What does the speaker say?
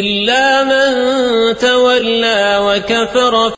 إلا من تولى وكفر